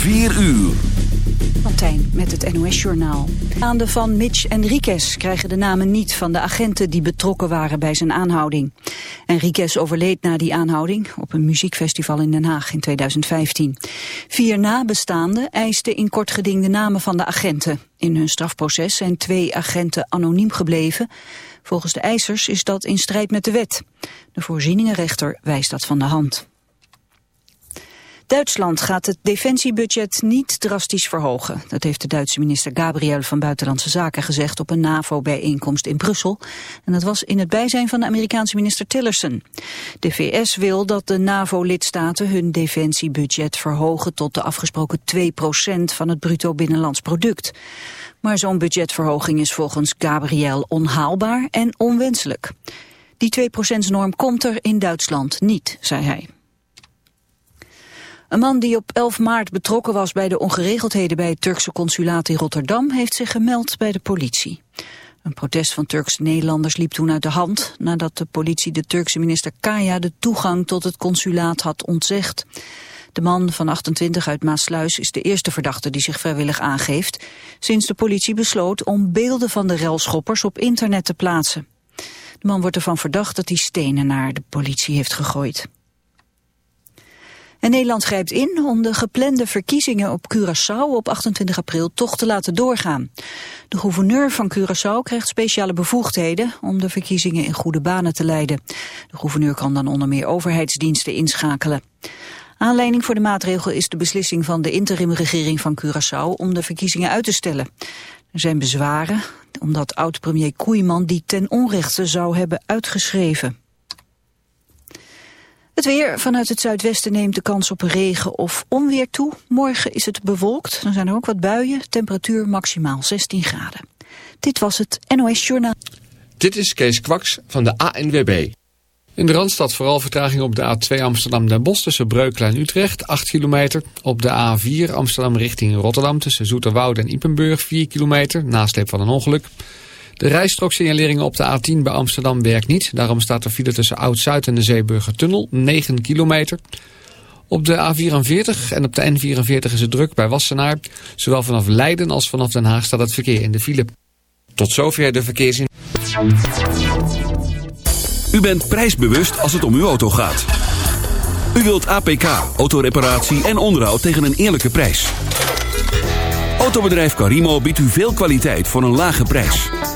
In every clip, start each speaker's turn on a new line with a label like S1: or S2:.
S1: 4 uur.
S2: Martijn met het NOS-journaal. Maanden van Mitch Enriquez krijgen de namen niet van de agenten die betrokken waren bij zijn aanhouding. Enriquez overleed na die aanhouding op een muziekfestival in Den Haag in 2015. Vier nabestaanden eisten in kort geding de namen van de agenten. In hun strafproces zijn twee agenten anoniem gebleven. Volgens de eisers is dat in strijd met de wet. De voorzieningenrechter wijst dat van de hand. Duitsland gaat het defensiebudget niet drastisch verhogen. Dat heeft de Duitse minister Gabriel van Buitenlandse Zaken gezegd op een NAVO-bijeenkomst in Brussel. En dat was in het bijzijn van de Amerikaanse minister Tillerson. De VS wil dat de NAVO-lidstaten hun defensiebudget verhogen tot de afgesproken 2% van het bruto binnenlands product. Maar zo'n budgetverhoging is volgens Gabriel onhaalbaar en onwenselijk. Die 2%-norm komt er in Duitsland niet, zei hij. Een man die op 11 maart betrokken was bij de ongeregeldheden bij het Turkse consulaat in Rotterdam heeft zich gemeld bij de politie. Een protest van Turkse Nederlanders liep toen uit de hand nadat de politie de Turkse minister Kaya de toegang tot het consulaat had ontzegd. De man van 28 uit Maasluis is de eerste verdachte die zich vrijwillig aangeeft, sinds de politie besloot om beelden van de relschoppers op internet te plaatsen. De man wordt ervan verdacht dat hij stenen naar de politie heeft gegooid. En Nederland grijpt in om de geplande verkiezingen op Curaçao op 28 april toch te laten doorgaan. De gouverneur van Curaçao krijgt speciale bevoegdheden om de verkiezingen in goede banen te leiden. De gouverneur kan dan onder meer overheidsdiensten inschakelen. Aanleiding voor de maatregel is de beslissing van de interimregering van Curaçao om de verkiezingen uit te stellen. Er zijn bezwaren omdat oud-premier Koeiman die ten onrechte zou hebben uitgeschreven. Het weer vanuit het zuidwesten neemt de kans op regen of onweer toe. Morgen is het bewolkt, dan zijn er ook wat buien. Temperatuur maximaal 16 graden. Dit was het NOS Journaal.
S3: Dit is Kees Kwaks van de ANWB. In de Randstad vooral vertraging op de A2 Amsterdam-Den Bosch tussen Breukelen en Utrecht, 8 kilometer. Op de A4 Amsterdam richting Rotterdam tussen Zoeterwoude en Ipenburg, 4 kilometer, nasleep van een ongeluk. De rijstrooksignaleringen op de A10 bij Amsterdam werkt niet. Daarom staat er file tussen Oud-Zuid en de Zeeburgertunnel, 9 kilometer. Op de A44 en op de N44 is het druk bij Wassenaar. Zowel vanaf Leiden als vanaf Den Haag staat het verkeer in de file. Tot zover de verkeersin.
S1: U bent prijsbewust als het om uw auto gaat. U wilt APK, autoreparatie en onderhoud tegen een eerlijke prijs. Autobedrijf Carimo biedt u veel kwaliteit voor een lage prijs.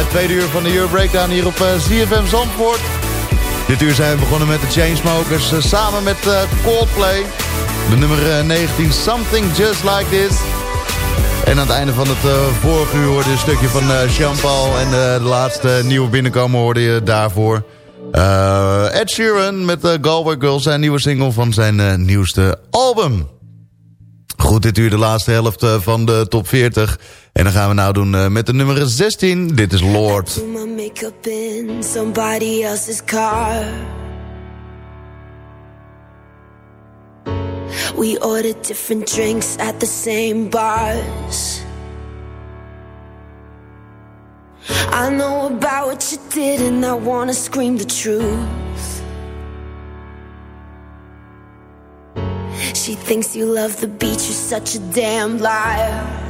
S4: Het tweede uur van de Euro Breakdown hier op eh, ZFM Zandvoort. Dit uur zijn we begonnen met de Chainsmokers eh, samen met eh, Coldplay. De nummer eh, 19, Something Just Like This. En aan het einde van het eh, vorige uur hoorde je een stukje van eh Jean-Paul. En eh, de laatste nieuwe binnenkomen hoorde je daarvoor. Eh, Ed Sheeran met uh, Galway Girls, zijn nieuwe single van zijn eh, nieuwste album. Goed, dit uur de laatste helft eh, van de top 40. En dan gaan we nou doen eh, met de nummer 16. Dit is Lord.
S5: We ordered different drinks at the same bars. I know about what you did, and I wanna scream the truth. She thinks you love the beach, you're such a damn liar.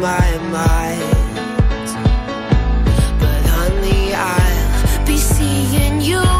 S5: my mind. But honey, I'll be seeing you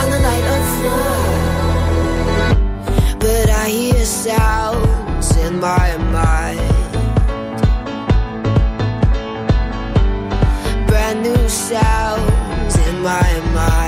S5: On the light of floor. But I hear sounds in my mind. Brand new sounds in my mind.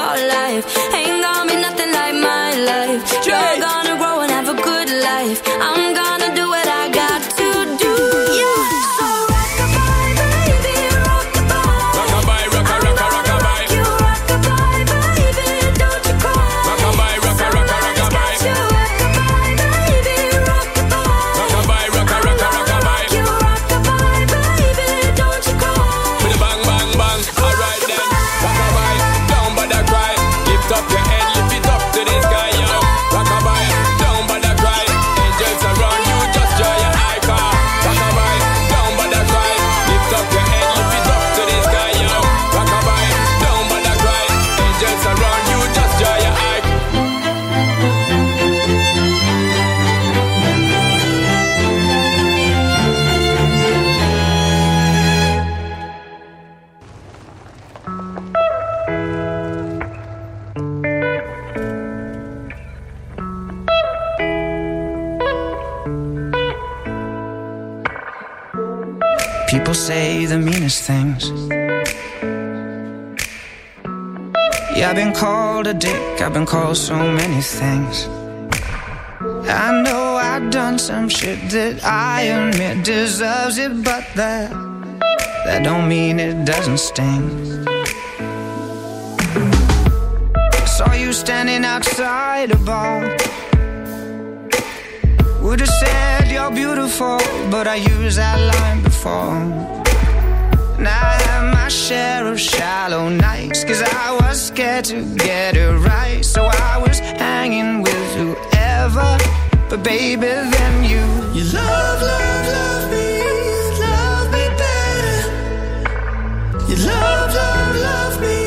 S6: called so many things. I know I've done some shit that I admit deserves it, but that that don't mean it doesn't sting. Saw you standing outside a bar. Would've said you're beautiful, but I used that line before. Had my share of shallow nights Cause I was scared to get it right. So I was hanging with whoever. But baby, then you You love, love, love me Love me better. You love, love, love me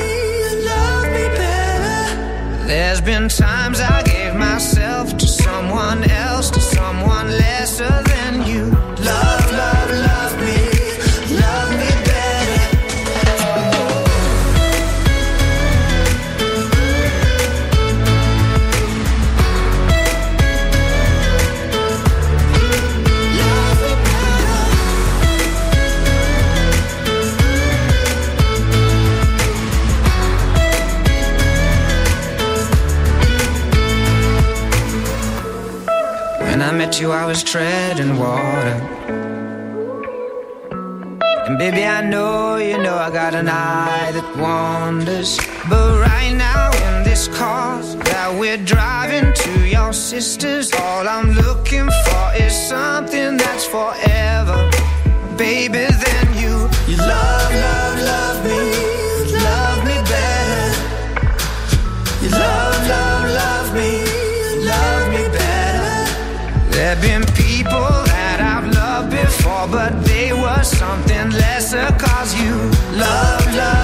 S6: Love me better. There's been times I was treading water. And baby, I know you know I got an eye that wanders. But right now, in this car that we're driving to your sister's, all I'm looking for is something that's forever. Baby, then you, you love, love, love me, love me better. You love, There've been people that I've loved before, but they were something lesser. Cause you love, love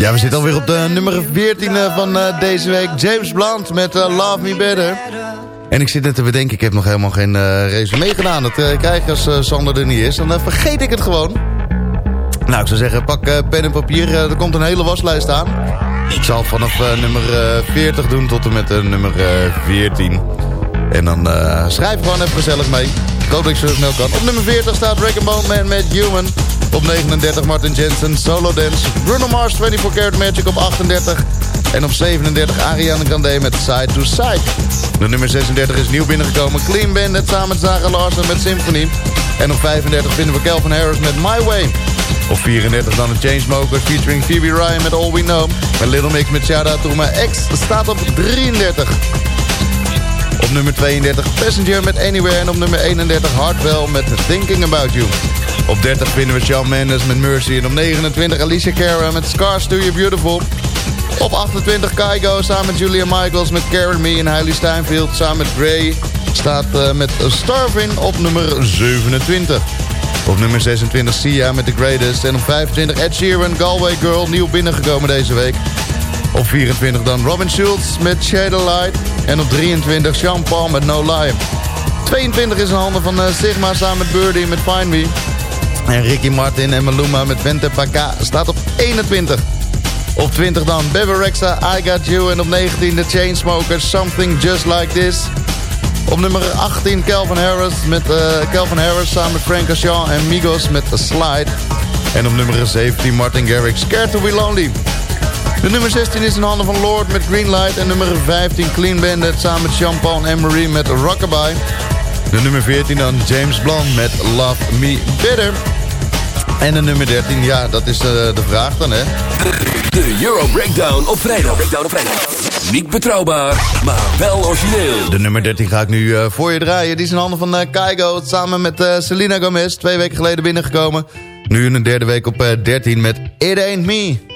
S4: Ja, we zitten alweer op de nummer 14 van eh, deze week. James Blunt met eh, Love Me Better. En ik zit net te bedenken, ik heb nog helemaal geen eh resume gedaan. Dat eh, krijg je als eh, Sander er niet is. Dan eh, vergeet ik het gewoon. Nou, ik zou zeggen, pak eh, pen en papier. eh, er komt een hele waslijst aan. Ik zal vanaf eh, nummer eh, 40 doen tot en met eh, nummer eh, 14. En dan eh, schrijf gewoon even gezellig mee. Ik hoop dat ik zo snel kan. Op nummer 40 staat Break Bone Man met Human. Op 39 Martin Jensen, Solo Dance. Bruno Mars, 24 Karat Magic op 38. En op 37 Ariana Grande met Side to Side. De nummer 36 is nieuw binnengekomen. Clean Bandit samen met Zara Larsen met Symphony. En op 35 vinden we Calvin Harris met My Way. Op 34 dan de Chainsmokers featuring Phoebe Ryan met All We Know. En Little Mix met Shout Out To My Ex staat op 33. Op nummer 32 Passenger met Anywhere. En op nummer 31 Hardwell met Thinking About You. Op 30 vinden we Shawn Mendes met Mercy. En op 29 Alicia Cara met Scars To You Beautiful. Op 28 Kygo samen met Julia Michaels met Carry Me. En Hailey Steinfeld samen met Gray staat eh, met Starvin op nummer 27. Op nummer 26 Sia met The Greatest. En op 25 Ed Sheeran, Galway Girl, nieuw binnengekomen deze week. Op 24 dan Robin Schulz met Shadow Light. En op 23 Sean Paul met No Lie. 22 is in handen van eh, Sigma samen met Birdie met Find Me. En Ricky Martin en Maluma met Vente Paka staat op 21. Op 20 dan Bebe Rexha, I Got You. En op 19 de Chainsmokers, Something Just Like This. Op nummer 18 Calvin Harris met eh, Calvin Harris samen met Frank Ocean en Migos met A Slide. En op nummer 17 Martin Garrix, Scared to Be Lonely. De nummer 16 is in handen van Lord met Greenlight. En nummer 15 Clean Bandit samen met Jean-Paul en Emery met Rockabye. De nummer 14 dan James Blunt met Love Me Better. En de nummer 13, ja, dat is eh, de vraag dan, hè.
S1: De Euro Breakdown op vrijdag. Breakdown op vrijdag. Niet betrouwbaar, maar wel origineel.
S4: De nummer 13 ga ik nu eh, voor je draaien. Die is in handen van eh Kaigo, samen met eh, Selena Gomez. Twee weken geleden binnengekomen. Nu in de derde week op eh, 13 met It Ain't Me.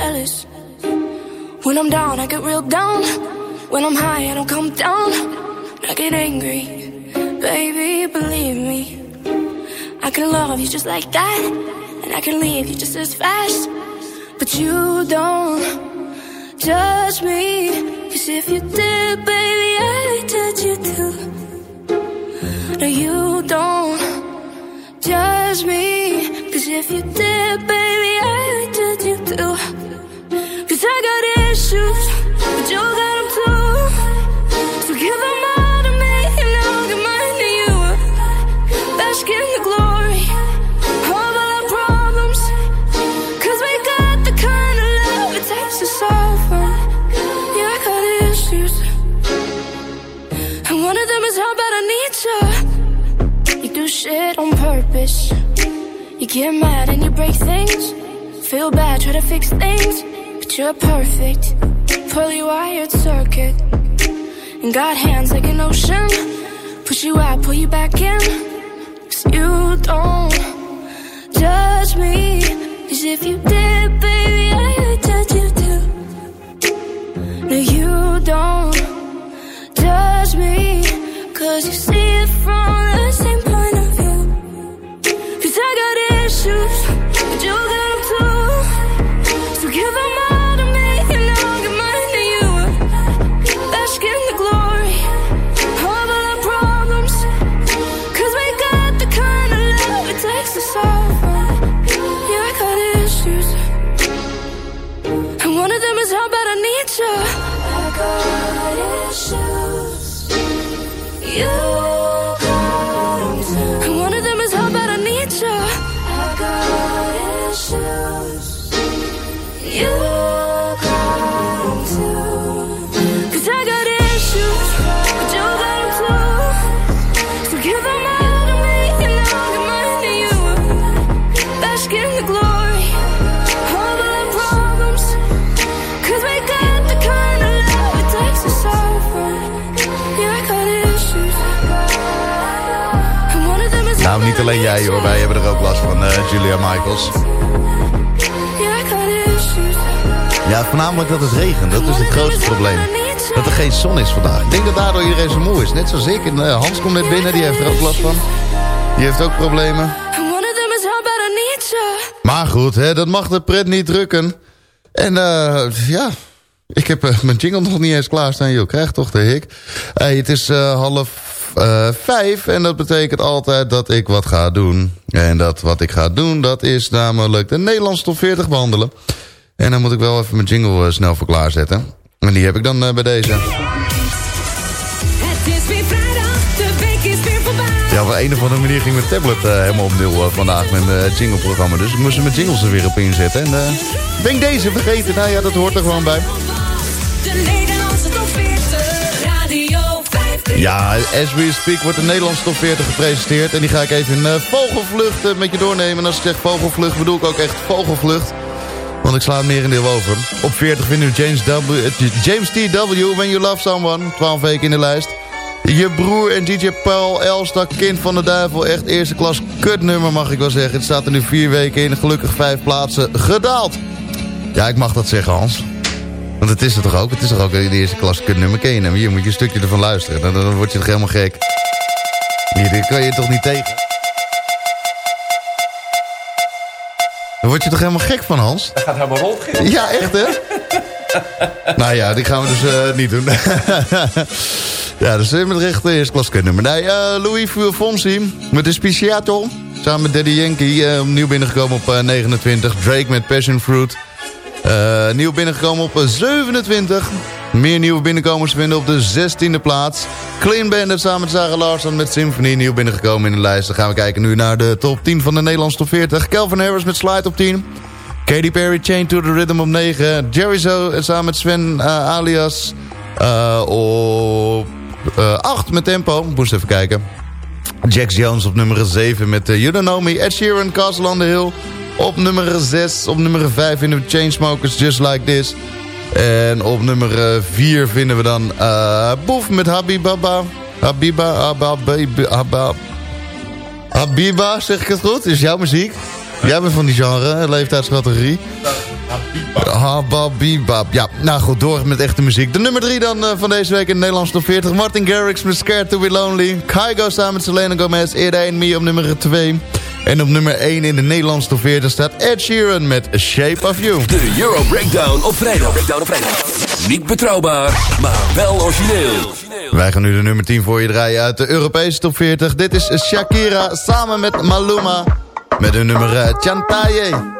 S7: overzealous. When I'm down, I get real down. When I'm high, I don't come down. I get angry, baby, believe me. I can love you just like that, and I can leave you just as fast. But you don't judge me, cause if you did, baby, I'd judge you too. No, you don't judge me, cause if you did, baby, I'd judge you too. Issues, but you got them too. So give them all to me, and I'll give mine to you. Bask in the glory of all our problems. Cause we got the kind of love it takes to solve them. Yeah, I got issues. And one of them is how bad I need you. You do shit on purpose. You get mad and you break things. Feel bad, try to fix things. You're perfect. Fully wired circuit. And got hands like an ocean. Push you out, pull you back in. Cause you don't judge me. Cause if you did, baby, I would judge you too. No, you don't judge me. Cause you see it from the same
S4: Alleen jij hoor, wij hebben er ook last van, eh, Julia Michaels. Ja, voornamelijk dat het regent, dat is het grootste probleem. Dat er geen zon is vandaag. Ik denk dat daardoor iedereen zo moe is, net zoals ik. En eh, Hans komt net binnen, die heeft er ook last van. Die heeft ook problemen. Maar goed, hè, dat mag de pret niet drukken. En eh ja, ik heb mijn jingle nog niet eens klaarstaan. joh. krijg toch de hik. Hey, het is half vijf en dat betekent altijd dat ik wat ga doen. En dat wat ik ga doen, dat is namelijk de Nederlandse top 40 behandelen. En dan moet ik wel even mijn jingle eh, snel voor klaarzetten. En die heb ik dan eh, bij deze.
S8: Het is weer vrijdag, de week is weer voorbij.
S4: Ja, op een of andere manier ging mijn tablet eh, helemaal op nul eh, vandaag met mijn jingleprogramma. Dus ik moest er mijn jingles er weer op inzetten. En eh, ben ik deze vergeten? Nou ja, dat hoort er gewoon bij. Ja, as we speak wordt de Nederlandse top 40 gepresenteerd. En die ga ik even in eh, vogelvlucht eh, met je doornemen. En als ik zeg vogelvlucht bedoel ik ook echt vogelvlucht. Want ik sla het merendeel over. Op 40 vinden we James, w, eh, James T.W. When You Love Someone. 12 weken in de lijst. Je broer en DJ Paul Elstak, kind van de duivel. Echt eerste klas kutnummer mag ik wel zeggen. Het staat er nu vier weken in. Gelukkig vijf plaatsen gedaald. Ja, ik mag dat zeggen Hans. Want het is er toch ook? Het is toch ook in de eerste klas kutnummer. Ken je hem? Hier moet je een stukje ervan luisteren. Dan, dan word je toch helemaal gek. Hier, dit kan je toch niet tegen? Daar word je toch helemaal gek van, Hans?
S3: Dat gaat helemaal rond.
S4: Ja, echt hè? nou ja, die gaan we dus eh, niet doen. ja, dus met recht de eerste klas. Nee, eh, Louis Fonsi met de Speciato. Samen met Daddy Yankee. eh, opnieuw binnengekomen op eh, 29. Drake met Passion Fruit. Eh, nieuw binnengekomen op eh, 27. Meer nieuwe binnenkomers vinden op de 16e plaats. Clean Bandit samen met Sarah Larson met Symphony. Nieuw binnengekomen in de lijst. Dan gaan we kijken nu naar de top 10 van de Nederlandse top 40. Calvin Harris met Slide op 10. Katy Perry, Chain to the Rhythm op 9. Jerry Zo eh, samen met Sven eh, alias eh, op 8 met Tempo. Moest even kijken. Jax Jones op nummer 7 met uh, You Don't Know Me. Ed Sheeran, Castle on the Hill. Op nummer 6. Op nummer 5 vinden we Chainsmokers, Just Like This. En op nummer 4 vinden we dan uh, Boef met Habibaba. Habiba, Habiba, Habiba, Habiba, zeg ik het goed? Is jouw muziek? Jij bent van die genre, hè, leeftijdscategorie. Hababibab. Ja, nou goed, door met echte muziek. De nummer 3 dan eh, van deze week in de Nederlandse top 40. Martin Garrix met Scared to be Lonely. Kygo samen met Selena Gomez. Eerder 1 Me op nummer 2. En op nummer 1 in de Nederlandse top 40 staat Ed Sheeran met Shape of You.
S1: De Euro Breakdown op vrijdag. Breakdown op vrijdag. Niet betrouwbaar, maar wel origineel.
S4: Wij gaan nu de nummer 10 voor je draaien uit de Europese top 40. Dit is Shakira samen met Maluma. Met hun nummer eh, Chantaye.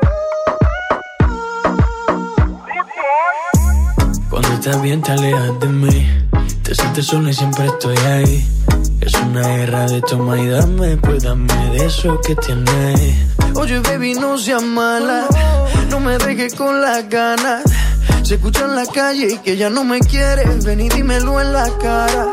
S9: Cuando estás bien te alejas de mí Te sientes sola y siempre estoy ahí Es una guerra de toma y dame Pues dame de eso que tienes
S10: Oye, baby, no seas mala. No me dejes con las ganas. Se escucha en la calle y que ya no me quieres. Ven y dímelo en la cara.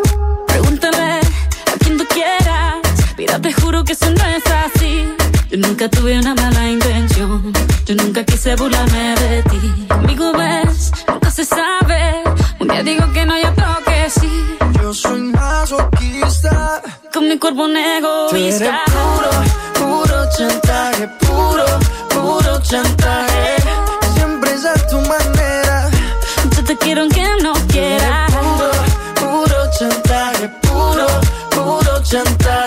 S11: Pregúntale a quien tú quieras. Mira, te juro que eso no es así. Yo nunca tuve una mala intención. Yo nunca quise burlarme de ti. Conmigo ves, nunca se sabe. Día digo que no, y otro que sí.
S10: Yo soy masoquista.
S11: Con mi cuerpo un
S10: Tú puro, puro chantaje. Puro, puro chantaje. Siempre es a tu manera.
S11: Yo te quiero aunque no quieras.
S10: Puro, puro chantaje. Puro, puro chantaje.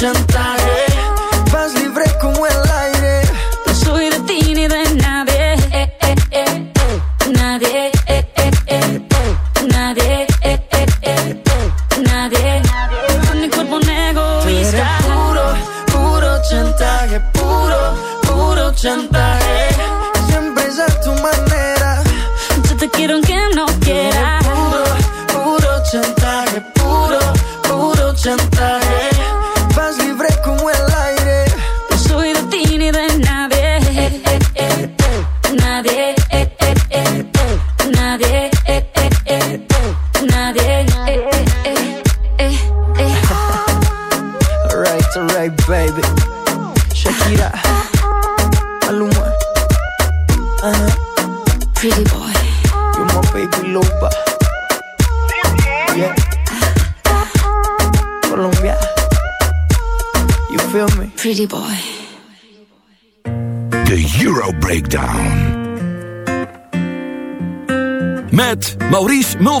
S12: 좀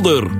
S12: yıldır.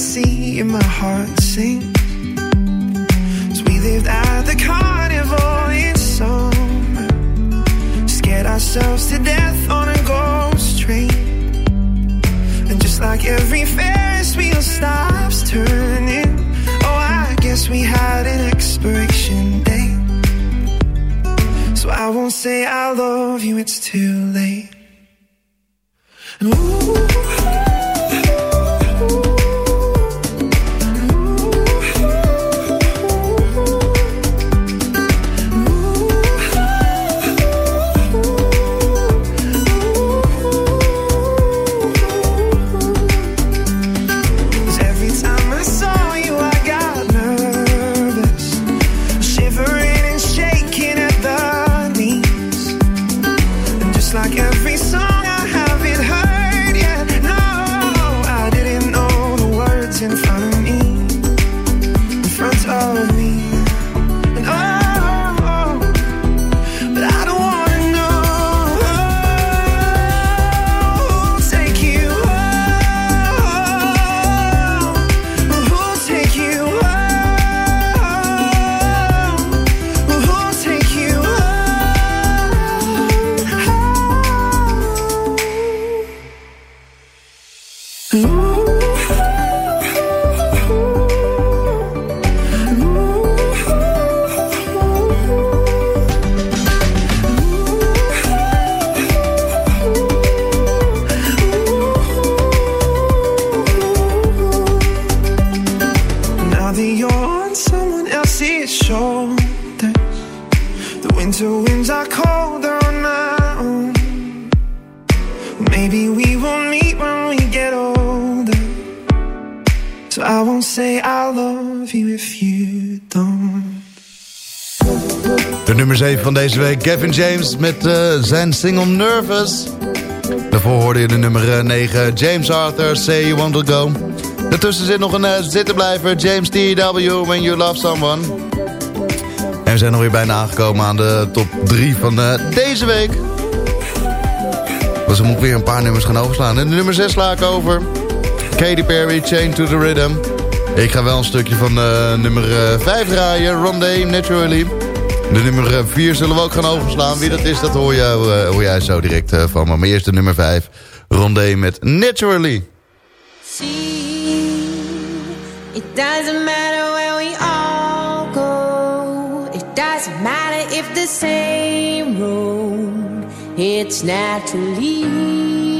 S13: see you, my heart sinks. So we lived at the carnival in summer. Scared ourselves to death on a ghost train. And just like every Ferris wheel stops turning, oh, I guess we had an expiration date. So I won't say I love you, it's too late. And ooh,
S4: deze week, Gavin James met eh, zijn single Nervous. Daarvoor hoorde je de nummer 9, James Arthur, Say You Want To Go. Daartussen zit nog een uh, zittenblijver, James T.W. When You Love Someone. En we zijn alweer bijna aangekomen aan de top 3 van deze week. Dus dan moet weer een paar nummers gaan overslaan. En de nummer 6 sla ik over. Katy Perry, Chain to the Rhythm. Ik ga wel een stukje van eh, nummer 5 draaien. Rondé, Naturally. De nummer 4 zullen we ook gaan overslaan. Wie dat is, dat hoor, jou, eh, hoor jij zo direct eh, van me. Maar eerst de nummer 5. Rondé met Naturally.
S5: It doesn't matter where we all go. It doesn't matter if the same road. It's naturally.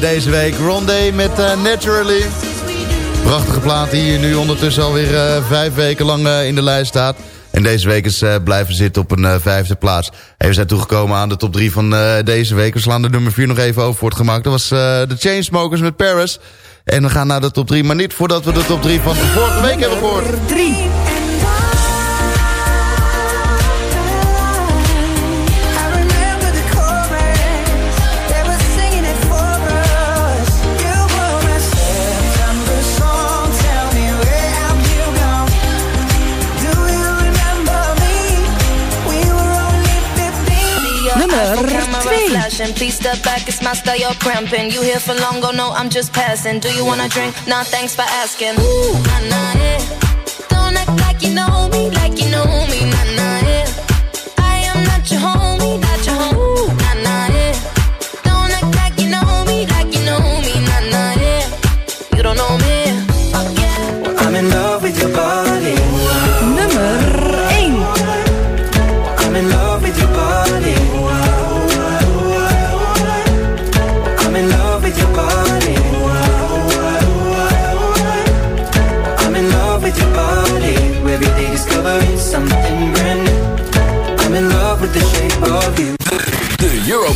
S4: Deze week. Rondé met eh, Naturally. Prachtige plaat die nu ondertussen alweer uh, vijf weken lang eh, in de lijst staat. En deze week is eh, blijven zitten op een eh, vijfde plaats. En we zijn toegekomen aan de top 3 van eh, deze week. We slaan de nummer 4 nog even over voor het gemaakt. Dat was eh, de Chainsmokers met Paris. En we gaan naar de top 3. Maar niet voordat we de top 3 van vorige week hebben gehoord.
S2: 3.
S7: Flashing. Please step back, it's my style, you're cramping. You here for long, go no, I'm just passing. Do you wanna drink? Nah, thanks for asking. Ooh, nah, nah, yeah. Don't act like you know me, like you know me, nah, nah, yeah. I am not your homie, not your homie.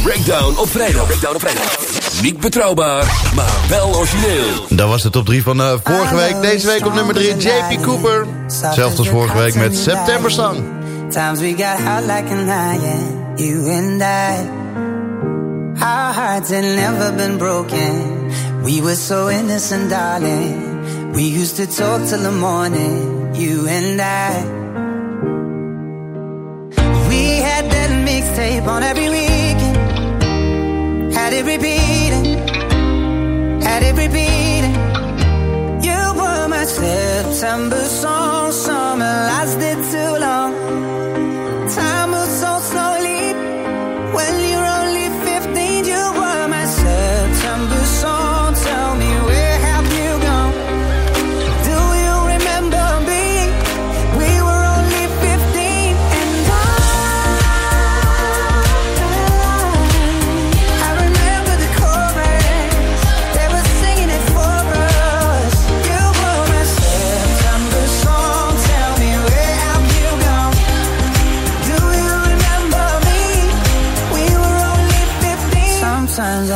S1: Breakdown op vrijdag. Breakdown op vrijdag. Niet betrouwbaar, maar wel origineel.
S4: Dat was de top 3 van uh, vorige week. Deze week op nummer 3 JP Cooper. Zelfs als vorige week met September Song.
S6: Times we got hot like an iron, you and I. Our hearts had never been broken. We were so innocent, darling. We used to talk till the morning, you and I. We had that mixtape on every weekend. Had it repeating, had it repeating. You were my September song, summer lasted too long.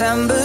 S14: December.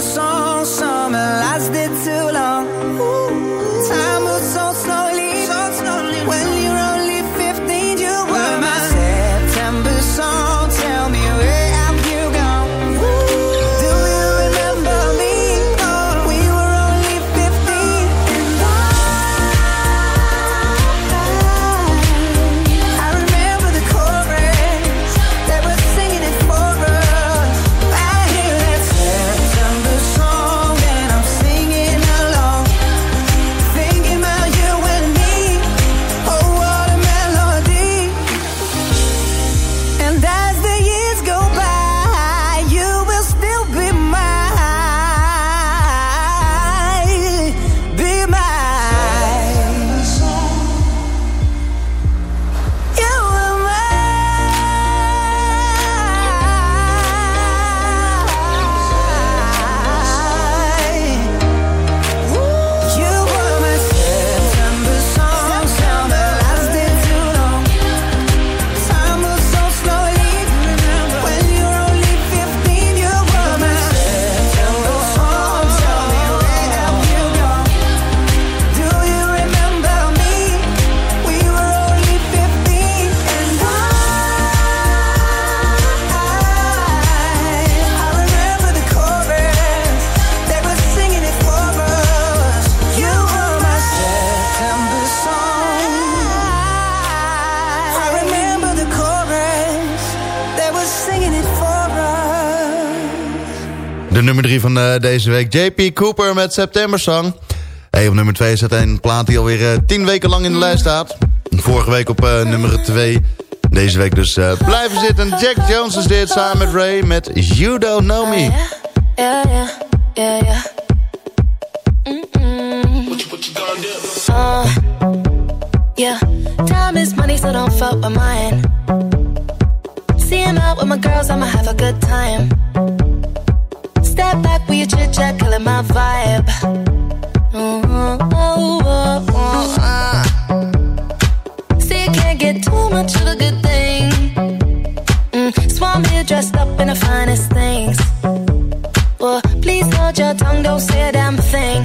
S4: De nummer 3 van eh, deze week, JP Cooper met September Song. Hey, op nummer 2 staat een plaat die alweer eh 10 weken lang in de lijst staat. Vorige week op eh, nummer 2. Deze week dus eh, blijven zitten. Jack Jones is dit samen met Ray met You Don't Know Me.
S15: What you gonna do? Uh, yeah, time is money, so don't fuck with mine. See him out with my girls, I'ma have a good time. Step back with your chit chat, killing my vibe. Mm, oh, oh, oh, uh. See, you can't get too much of a good thing. Mm, so I'm here dressed up in the finest things. Well, please hold your tongue, don't say a damn thing.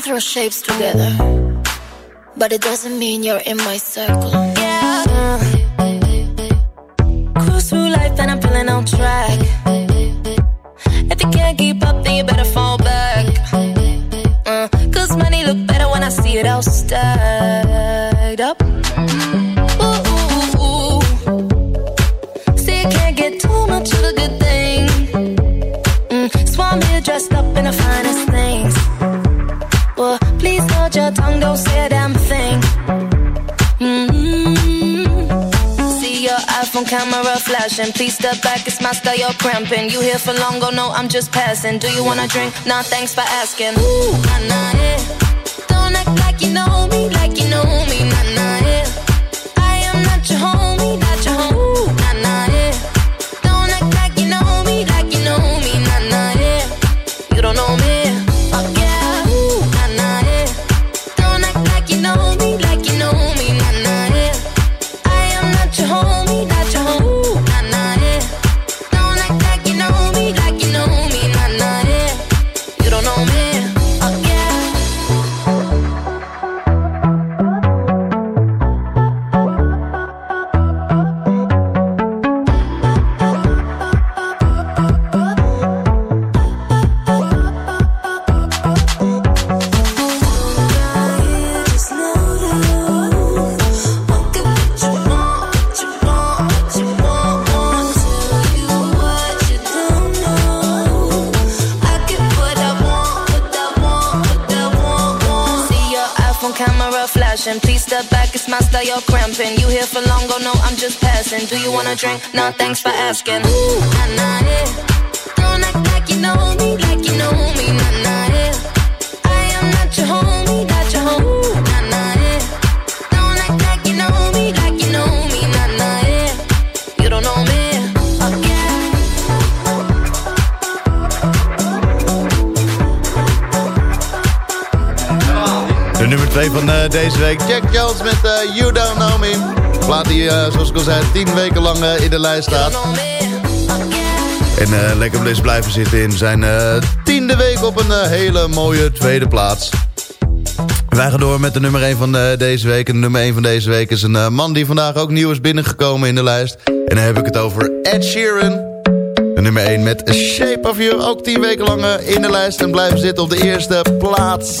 S15: can throw shapes together, but it doesn't mean you're in my circle. Yeah. Cruise through life and I'm feeling on track. If you can't keep up, then you better fall don't say a damn thing. Mm-hmm. See your iPhone camera flashing. Please step back, it's my style, you're cramping. You here for long, go no, I'm just passing. Do you wanna drink? Nah, thanks for asking. Ooh, nah, nah, yeah. Don't act like you know me, like you know me, nah, drink? No, thanks for asking. Ooh. Don't act like you know me, like you know me, nah, nah, yeah. I am not your homie, not your homie, nah, nah. Don't act like you know me, like you know me, nah, nah. You don't know me.
S4: De nummer 2 van eh, deze week. Jack Jones met eh, You Don't Know Me. Plaat die, eh, zoals ik al zei, 10 weken lang eh, in de lijst staat. En eh, lekker dus blijven zitten in zijn tiende week op een hele mooie tweede plaats. Wij gaan door met de nummer 1 van deze week. En de nummer 1 van deze week is een man die vandaag ook nieuw is binnengekomen in de lijst. En dan heb ik het over Ed Sheeran. De nummer 1 met Shape of You. Ook 10 weken lang in de lijst en blijven zitten op de eerste plaats.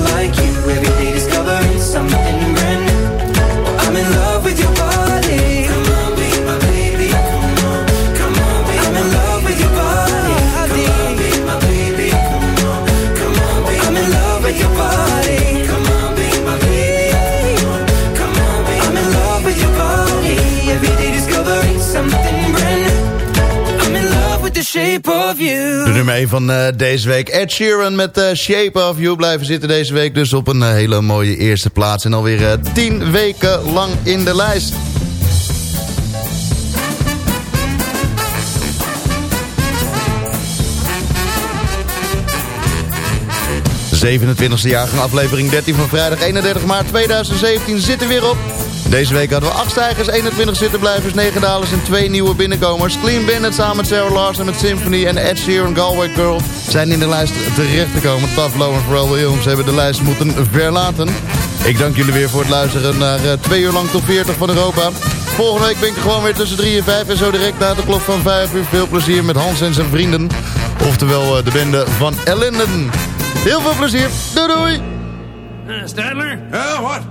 S4: De nummer 1 van eh, deze week. Ed Sheeran met eh, Shape of You blijven zitten deze week dus op een eh, hele mooie eerste plaats. En alweer eh, 10 weken lang in de lijst. De 27e jaargang aflevering 13 van vrijdag 31 maart 2017 zit er weer op. Deze week hadden we 8 stijgers, 21 zittenblijvers, 9 dalers en 2 nieuwe binnenkomers. Clean Bandit samen met Sarah Larson met Symphony en Ed Sheeran Galway Girl zijn in de lijst terechtgekomen. Taflo en Pharrell Williams hebben de lijst moeten verlaten. Ik dank jullie weer voor het luisteren naar 2 uur lang top 40 van Europa. Volgende week ben ik er gewoon weer tussen 3 en 5 en zo direct na de klok van 5 uur. Veel plezier met Hans en zijn vrienden. Oftewel eh, de bende van Ellenden. Heel veel plezier. Doei doei.
S16: Uh, Stadler?
S17: What?